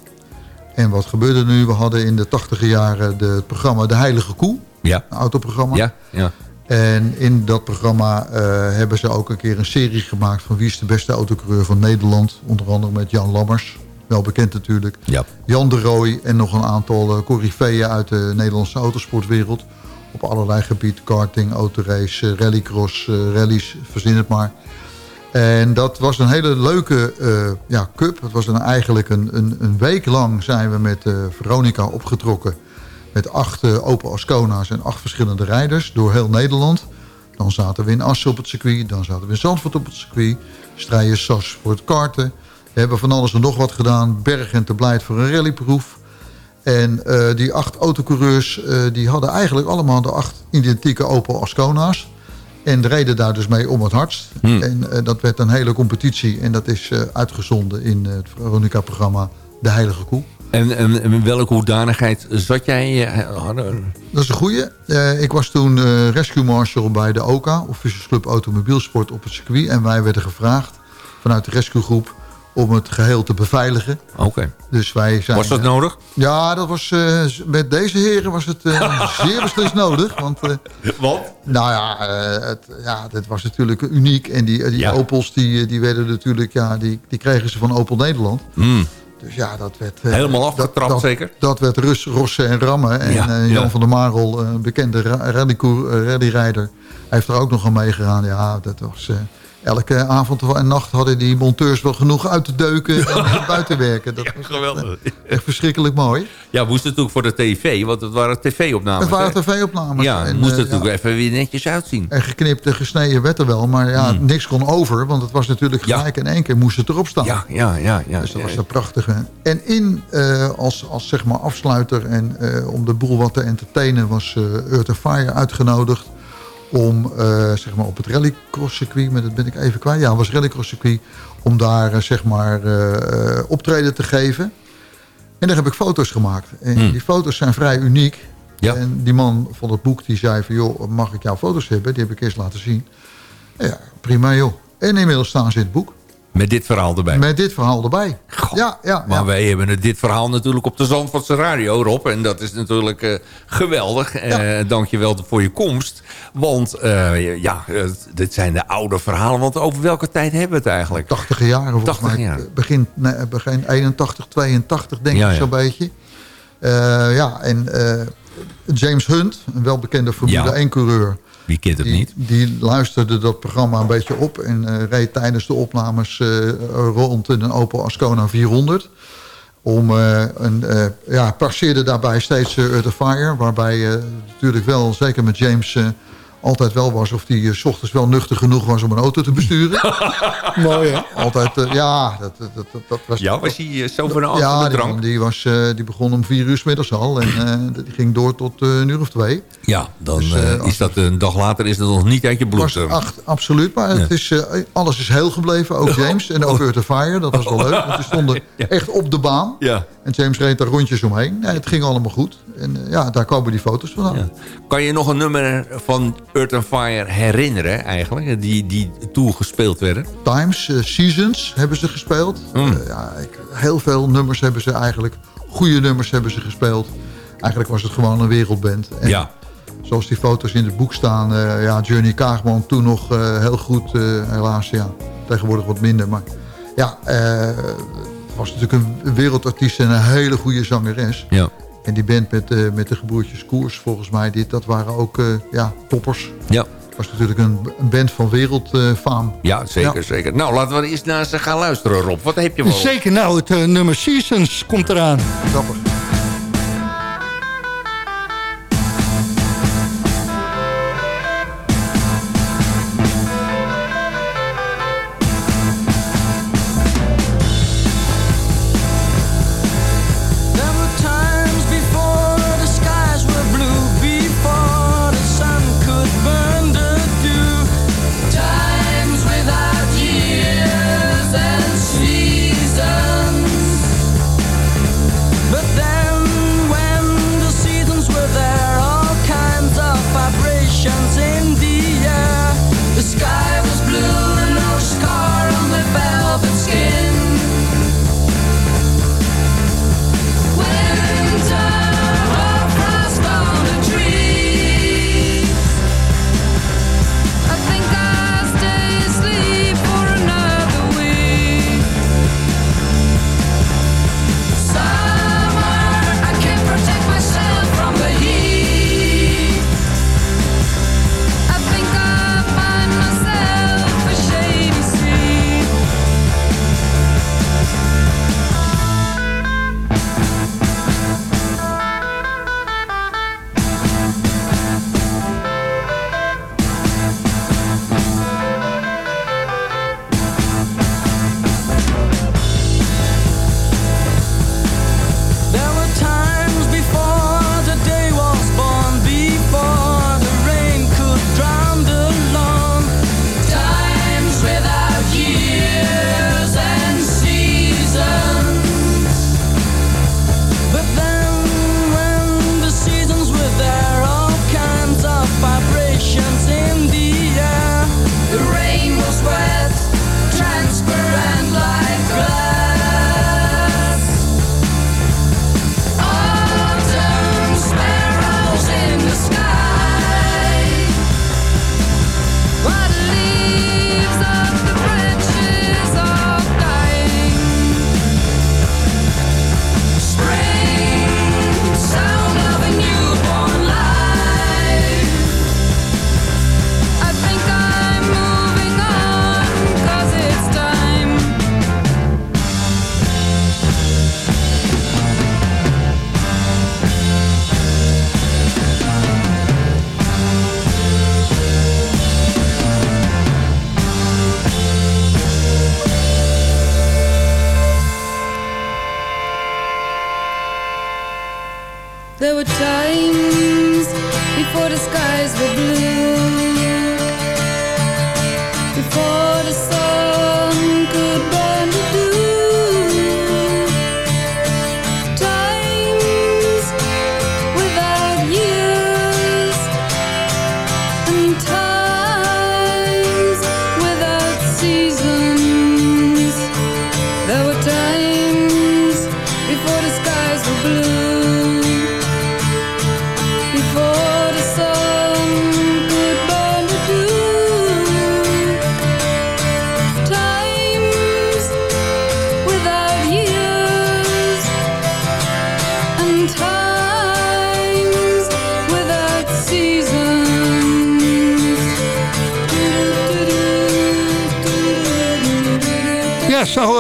En wat gebeurde nu? We hadden in de 80 jaren de- het programma De Heilige Koe, Ja. een autoprogramma. Ja, ja. En in dat programma eh, hebben ze ook een keer een serie gemaakt van wie is de beste autocoureur van Nederland. Onder andere met Jan Lammers, wel bekend natuurlijk. Ja. Jan de Rooij en nog een aantal uh, coryfeeën uit de Nederlandse autosportwereld. Op allerlei gebieden, karting, autorace, eh, rallycross, eh, rallies, verzin het maar. En dat was een hele leuke eh, ja, cup. Het was dan eigenlijk een, een, een week lang zijn we met eh, Veronica opgetrokken. Met acht uh, Opel Ascona's en acht verschillende rijders door heel Nederland. Dan zaten we in Assen op het circuit. Dan zaten we in Zandvoort op het circuit. Strijden SAS voor het karten. We hebben van alles en nog wat gedaan. Berg en te Blijt voor een rallyproef. En uh, die acht autocoureurs uh, die hadden eigenlijk allemaal de acht identieke Opel Ascona's. En reden daar dus mee om het hardst. Hmm. En uh, dat werd een hele competitie. En dat is uitgezonden in het Veronica-programma De Heilige Koe. En, en, en welke hoedanigheid zat jij? Dat is een goeie. Ik was toen rescue marshal bij de OCA, Officers Club Automobielsport, op het circuit. En wij werden gevraagd vanuit de rescuegroep om het geheel te beveiligen. Oké. Okay. Dus wij zijn, was dat nodig? Ja, dat was, met deze heren was het zeer beslist nodig. Want, Wat? Nou ja, het, ja, dit was natuurlijk uniek. En die, die ja. Opels die, die werden natuurlijk, ja, die, die kregen ze van Opel Nederland. Mm. Dus ja, dat werd... Helemaal afgetrapt dat, dat, zeker? Dat werd Rus, Rossen en Rammen. En ja, uh, Jan ja. van der Marel, een uh, bekende rallyrijder, uh, heeft er ook nog aan meegegaan. Ja, dat was... elke avond en nacht hadden die monteurs wel genoeg uit te deuken en buiten werken. Dat ja, was geweldig. Echt, echt, verschrikkelijk mooi. Ja, moest het natuurlijk voor de tv, want het waren tv-opnames. Het waren tv-opnames. Ja, het moest er natuurlijk ja. even weer netjes uitzien. En geknipt en gesneden werd er wel, maar ja, hmm. niks kon over. Want het was natuurlijk gelijk ja. in één keer moest het erop staan. Ja, ja, ja. ja dus dat was een prachtige. En in, uh, als, als zeg maar afsluiter en uh, om de boel wat te entertainen... was uh, Earth Fire uitgenodigd om uh, zeg maar op het rallycross circuit, maar dat ben ik even kwijt. Ja, was rallycross circuit om daar uh, zeg maar uh, optreden te geven. En daar heb ik foto's gemaakt. En hmm. die foto's zijn vrij uniek. Ja. En die man van het boek die zei van joh, mag ik jouw foto's hebben? Die heb ik eerst laten zien. Ja, prima joh. En inmiddels staan ze in het boek. Met dit verhaal erbij? Met dit verhaal erbij. God, ja, ja, maar ja. wij hebben dit verhaal natuurlijk op de Zandvoortse Radio, Rob. En dat is natuurlijk uh, geweldig. Ja. Uh, Dank je wel voor je komst. Want uh, ja, dit zijn de oude verhalen. Want over welke tijd hebben we het eigenlijk? 80 jaar. Volgens 80 mij. jaar. Begin, nee, begin 81, 82 denk ja, ik zo'n beetje. Ja, en James Hunt, een welbekende Formule 1 coureur. Wie kent het die, niet? Die luisterde dat programma een beetje op en uh, reed tijdens de opnames uh, rond in een Opel Ascona 400. Om uh, een, ja, passeerde daarbij steeds uh, the Fire, waarbij natuurlijk wel, zeker met James, altijd wel was of die s ochtends wel nuchter genoeg was om een auto te besturen. Mooi hè? Altijd, uh, ja, dat, dat, dat, dat, was... Ja, was hij uh, zo van een Ja, drank? die, was, uh, die begon om vier uur s middags al en uh, die ging door tot een uur of twee. Ja, dan dus, is dat een dag later is dat nog niet uit je bloed. Was acht, absoluut, maar ja. het is, alles is heel gebleven. Ook James en ook Earth Fire, dat was wel leuk. Want die stonden ja. echt op de baan. Ja. En James reed daar rondjes omheen. Nee, het ging allemaal goed. En ja, daar komen die foto's vandaan. Ja. Kan je nog een nummer van Earth Fire herinneren eigenlijk? Die, die toen gespeeld werden? Times, uh, Seasons hebben ze gespeeld. Mm. Uh, ja, ik, heel veel nummers hebben ze eigenlijk. Goede nummers hebben ze gespeeld. Eigenlijk was het gewoon een wereldband. En ja. Zoals die foto's in het boek staan. Uh, ja, Journey Kaagman toen nog heel goed. helaas, ja. Tegenwoordig wat minder. Maar ja, was natuurlijk een wereldartiest en een hele goede zangeres. Ja. En die band met, uh, met de gebroertjes Koers, volgens mij, dit, dat waren ook uh, ja, toppers. Ja. Het was natuurlijk een, een band van wereldfaam. Uh, ja, zeker, ja. zeker. Nou, laten we eens naar ze gaan luisteren, Rob. Wat heb je wel? Zeker, nou, het uh, nummer Seasons komt eraan. Dapper.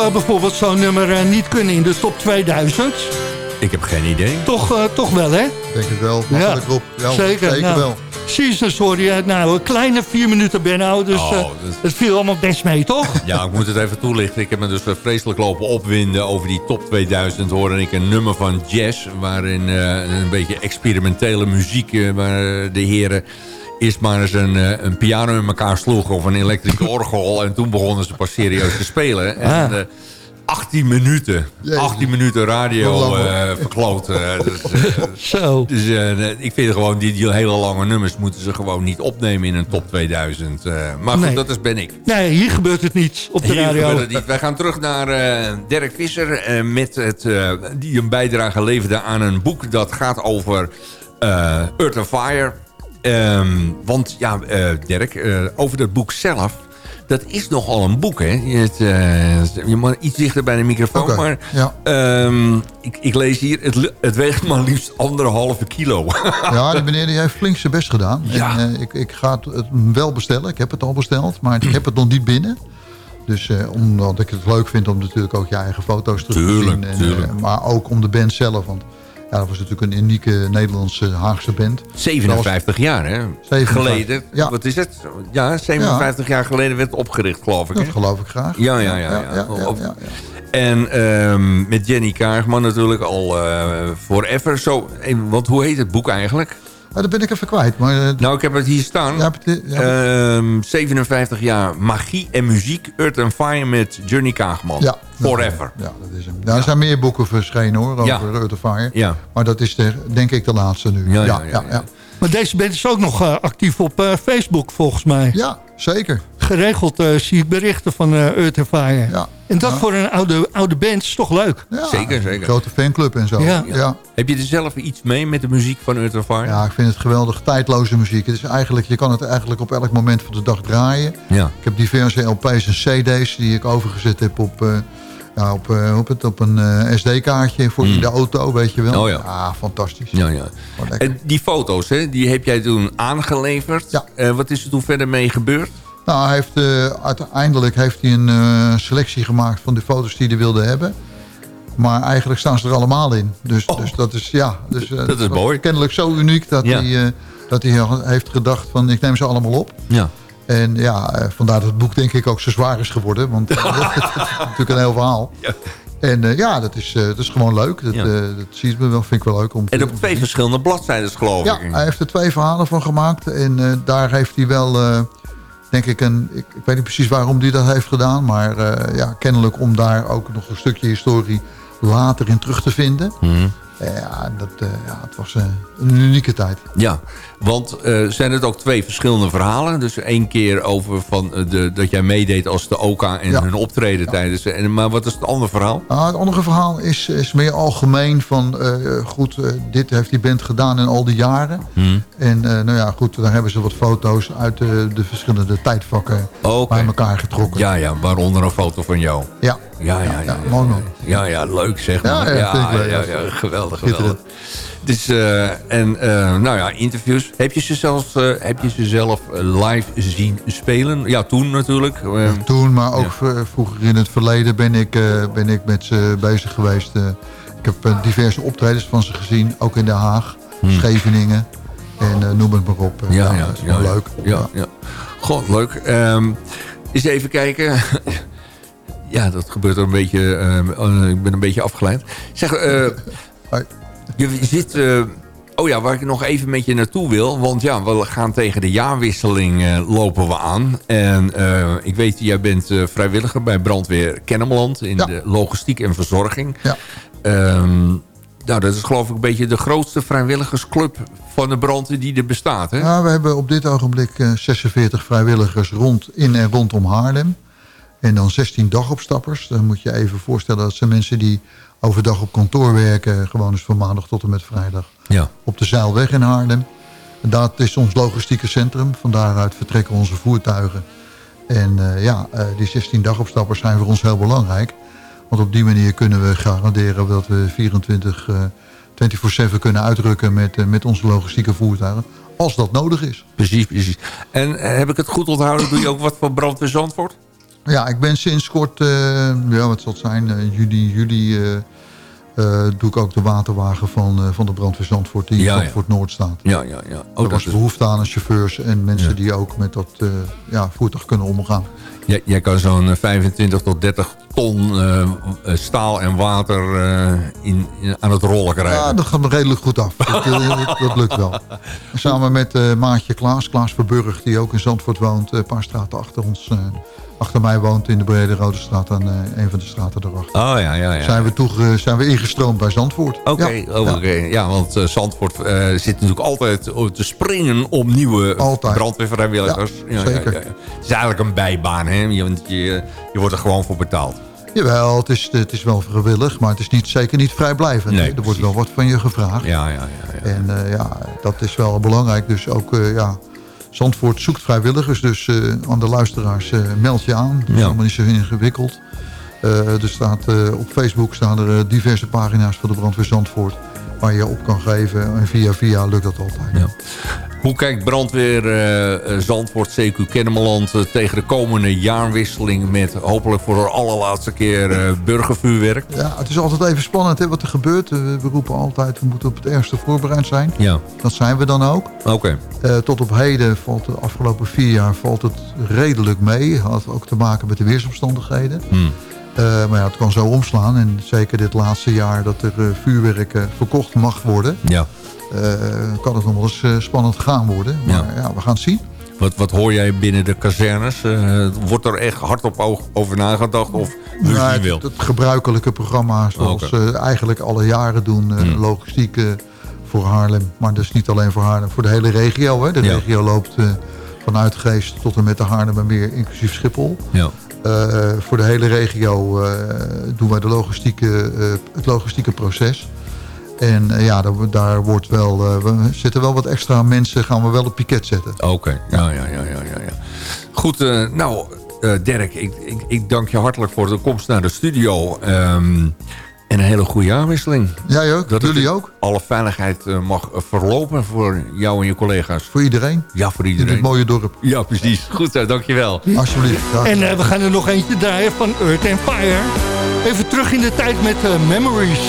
Zou bijvoorbeeld zo'n nummer eh, niet kunnen in de top 2000? Ik heb geen idee. Toch, eh, toch wel, hè? Denk het wel. Makkelijk op. Ja, zeker. zeker nou, wel. Seasons hoor je. Nou, een kleine vier minuten Benno. Dus Oh, eh, dat- het viel allemaal best mee, toch? Ja, ik moet het even toelichten. Ik heb me dus vreselijk lopen opwinden over die top 2000. Hoorde ik een nummer van jazz, waarin eh, een beetje experimentele muziek... waar de heren eerst maar eens een, eh, een piano in elkaar sloegen... of een elektrische orgel. En toen begonnen ze pas serieus te spelen. En Ah. eh, 18 minuten. Jezus. 18 minuten radio lang, eh verkloot. dus, eh, Zo. dus eh, ik vind gewoon, die, die hele lange nummers... moeten ze gewoon niet opnemen in een top 2000. eh. maar goed, dat is ben ik. Nee, hier gebeurt het niet op de Hier radio. gebeurt het niet. Wij gaan terug naar eh, Dirk Visser. eh, met het, eh, die een bijdrage leverde aan een boek dat gaat over eh Earth and Fire. Ehm, want ja, eh, Dirk, eh, over dat boek zelf... Dat is nogal een boek, hè? Je, het, eh, je moet iets dichter bij de microfoon. Maar ja. ehm, ik, ik lees hier, het, het weegt maar liefst anderhalve kilo. Ja, die meneer die heeft flink zijn best gedaan. Ja. En, ik, ik ga het het wel bestellen. Ik heb het al besteld, maar ik heb het nog niet binnen. Dus eh, omdat ik het leuk vind om natuurlijk ook je eigen foto's terug te zien. En, tuurlijk. eh, maar ook om de band zelf. Want ja, dat was natuurlijk een unieke Nederlandse Haagse band. 57 jaar, hè? 57. Geleden. Ja. Wat is het? Ja, 57 jaar geleden werd het opgericht, geloof ik. Dat geloof ik graag. Ja, ja, ja. ja. En ehm, met Jenny Kaagman natuurlijk al eh, forever. Zo, eh, want hoe heet het boek eigenlijk? Ah, dat ben ik even kwijt. Maar, eh, Nou, ik heb het hier staan. ja, heb je het- ja, Ehm, 57 jaar magie en muziek. Earth and Fire met Johnny Kaagman. ja, Forever. Ja, dat is hem. Ja, er zijn meer boeken verschenen hoor, over Ja. Earth of Fire. Ja. Maar dat is de, denk ik de laatste nu. Ja, ja, ja, ja. Maar deze band is ook nog eh, actief op eh, Facebook, volgens mij. Ja, zeker. Geregeld eh, zie ik berichten van eh Earth and Fire. Ja. En dat Ja. voor een oude, oude band is toch leuk? Ja, Zeker, zeker. Grote fanclub en zo. Ja. Ja. Ja. Heb je er zelf iets mee met de muziek van Earth and Fire? ik vind het geweldig. Tijdloze muziek. Het is eigenlijk, je kan het eigenlijk op elk moment van de dag draaien. Ja. Ik heb diverse LP's en CD's die ik overgezet heb op, eh, ja, op, op, het, op een eh, SD-kaartje voor in de auto, weet je wel. Mm. Oh ja. Ah, fantastisch. Ja, ja. En die foto's, hè, die heb jij toen aangeleverd. Ja. Eh, wat is er toen verder mee gebeurd? Nou, hij heeft, eh, uiteindelijk heeft hij een eh, selectie gemaakt van de foto's die hij wilde hebben. Maar eigenlijk staan ze er allemaal in. Dus, dus dat is, ja, dus, eh, Oh. Dat is mooi. kennelijk zo uniek dat, Ja. hij, dat hij heeft gedacht van ik neem ze allemaal op. Ja. En ja, vandaar dat het boek denk ik ook zo zwaar is geworden. Want het is natuurlijk een heel verhaal. Ja. En ja, dat is, dat is gewoon leuk. Dat, Ja. dat ziet me wel, vind ik wel leuk. Om En te- op twee verschillende bladzijden, geloof ja, ik. hij heeft er twee verhalen van gemaakt. En daar heeft hij wel, denk ik, een, ik, ik weet niet precies waarom hij dat heeft gedaan. Maar eh, ja, kennelijk om daar ook nog een stukje historie later in terug te vinden. Eh, ja, dat, eh, ja, het was een unieke tijd. Ja, want eh, zijn het ook twee verschillende verhalen? Dus één keer over van, eh, de, dat jij meedeed als de OKA en Ja. hun optreden tijdens... En, maar wat is het andere verhaal? Nou, het andere verhaal is, is meer algemeen van... eh, goed, eh, dit heeft die band gedaan in al die jaren. Hmm. En eh, nou ja, goed, daar hebben ze wat foto's uit de, de verschillende tijdvakken bij elkaar getrokken. Ja, ja, waaronder een foto van jou. Ja, Ja, ja, ja. ja. Ja, ja, leuk zeg Ja, maar. ja, ja, geweldig, geweldig. Dus, eh, en eh, nou ja, interviews. Heb je ze, zelfs, eh, heb je ze zelf live zien spelen? Ja, toen natuurlijk. Toen, maar ook vroeger in het verleden ben ik, ben ik met ze bezig geweest. ik heb diverse optredens van ze gezien, ook in Den Haag, Scheveningen. En noem het maar op. Hmm. ja, ja, is ja, wel leuk. Ja, ja. Goh, leuk. Ehm eens even kijken. ja, dat gebeurt er een beetje... ehm, oh, ik ben een beetje afgeleid. Zeg, eh, Hoi. Je zit... eh, oh ja, waar ik nog even met je naartoe wil. Want ja, we gaan tegen de jaarwisseling eh, lopen we aan. En eh, ik weet, jij bent vrijwilliger bij Brandweer Kennemerland... in Ja. de logistiek en verzorging. Ja. Ehm, nou, dat is geloof ik een beetje de grootste vrijwilligersclub van de brandweer die er bestaat, hè? Ja, we hebben op dit ogenblik eh, 46 vrijwilligers rond in en rondom Haarlem. En dan 16 dagopstappers. Dan moet je even voorstellen dat zijn mensen die overdag op kantoor werken. Gewoon eens van maandag tot en met vrijdag. Ja. Op de Zeilweg in Haarlem. Dat is ons logistieke centrum. Van daaruit vertrekken onze voertuigen. En eh, ja, eh, die 16 dagopstappers zijn voor ons heel belangrijk. Want op die manier kunnen we garanderen dat we 24, eh 24-7 kunnen uitrukken met, eh, met onze logistieke voertuigen. Als dat nodig is. Precies, precies. En heb ik het goed onthouden? Doe je ook wat voor brandweer Zandvoort? Ja, ik ben sinds kort, eh, ja, wat zal het zijn, eh, juli, juli eh, doe ik ook de waterwagen van, van de brandweer Zandvoort die in Ja, ja. Zandvoort Noord staat. Ja, ja, ja. Oh, er dat was is- behoefte aan aan chauffeurs en mensen Ja. die ook met dat ja, voertuig kunnen omgaan. Jij, jij kan zo'n eh, 25 tot 30 ton staal en water in, in- aan het rollen krijgen. Ja, dat gaat me redelijk goed af. dat, dat lukt wel. Samen met maatje Klaas, Klaas Verburg, die ook in Zandvoort woont, een paar straten achter ons. Achter mij woont in de Brede Rode Straat aan eh, een van de straten daarachter. Oh ja, ja, ja. Zijn, we toege, zijn we ingestroomd bij Zandvoort. Oké, Ja. oh, oké. ja, want eh, Zandvoort eh, zit natuurlijk altijd te springen om nieuwe Altijd. brandweervrijwilligers. Ja, zeker. Het is eigenlijk een bijbaan, hè? Je, je, je wordt er gewoon voor betaald. Jawel, het is, het is wel vrijwillig, maar het is niet, zeker niet vrijblijvend. Nee, er wordt wel wat van je gevraagd. Ja, ja, ja. ja. En ja, dat is wel belangrijk. Dus ook, ja, Zandvoort zoekt vrijwilligers. Dus eh, aan de luisteraars, eh, meld je aan. Het is allemaal niet zo ingewikkeld. Eh, er staat, op Facebook staan er diverse pagina's van de brandweer Zandvoort... waar je op kan geven. En via via lukt dat altijd. Ja. Hoe kijkt brandweer eh, Zandvoort, CQ Kennemerland... eh, tegen de komende jaarwisseling... met hopelijk voor de allerlaatste keer burgervuurwerk? Ja, het is altijd even spannend hè, wat er gebeurt. We roepen altijd, we moeten op het ergste voorbereid zijn. Ja, Dat zijn we dan ook. oké. Tot op heden valt de afgelopen vier jaar valt het redelijk mee. Had ook te maken met de weersomstandigheden. Hmm. Eh, maar ja, het kan zo omslaan. En zeker dit laatste jaar dat er eh, vuurwerk eh, verkocht mag worden... Ja. kan het nog wel eens spannend gaan worden. Maar Ja. ja, we gaan het zien. Wat, wat hoor jij binnen de kazernes? Wordt er echt hard op oog over nagedacht? Of je Nou, het wil? het gebruikelijke programma zoals Oké. ze eigenlijk alle jaren doen. Hmm. Logistiek voor Haarlem. Maar dus niet alleen voor Haarlem, voor de hele regio. Hè. De Ja. regio loopt vanuit Geest tot en met de Haarlemmermeer, inclusief Schiphol. Ja. Eh, voor de hele regio eh, doen wij de eh, het logistieke proces. En ja, daar, wordt wel, we zitten wel wat extra mensen, gaan we wel op piket zetten. Oké, ja, ja, ja, ja, ja. Goed, nou, Dirk, ik, ik, ik dank je hartelijk voor de komst naar de studio. Ehm, en een hele goede jaarwisseling. Jij ook? Dat Jullie in ook? Alle veiligheid eh, mag verlopen voor jou en je collega's. Voor iedereen? Ja, voor In iedereen. dit mooie dorp. Ja, precies. Goed zo, dankjewel. Alsjeblieft. En eh, we gaan er nog eentje draaien van Earth and Fire. Even terug in de tijd met eh, Memories.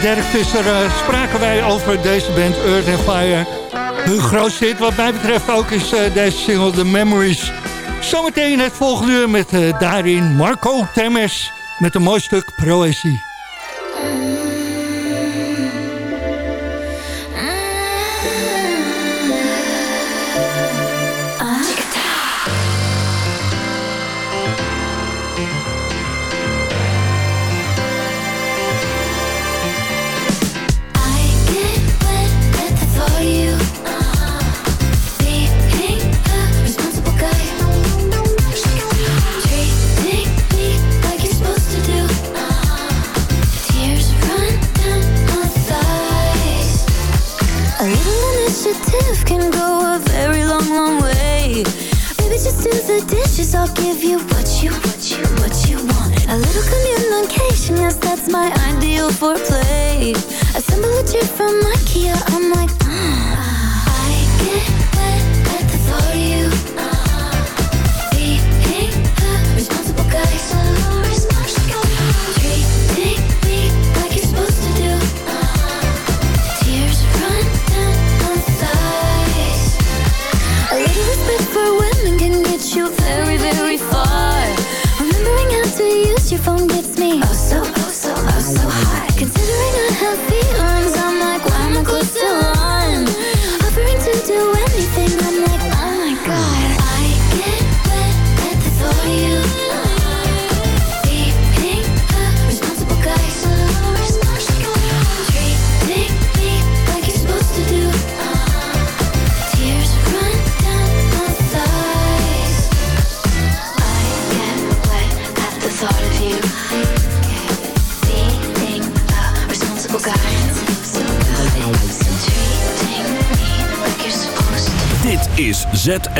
Dirk Visser uh, spraken wij over deze band Earth and Fire. Hun grootste hit wat mij betreft ook is eh, deze single The Memories. Zometeen het volgende uur met uh, daarin Marco Temes met een mooi stuk proëzie.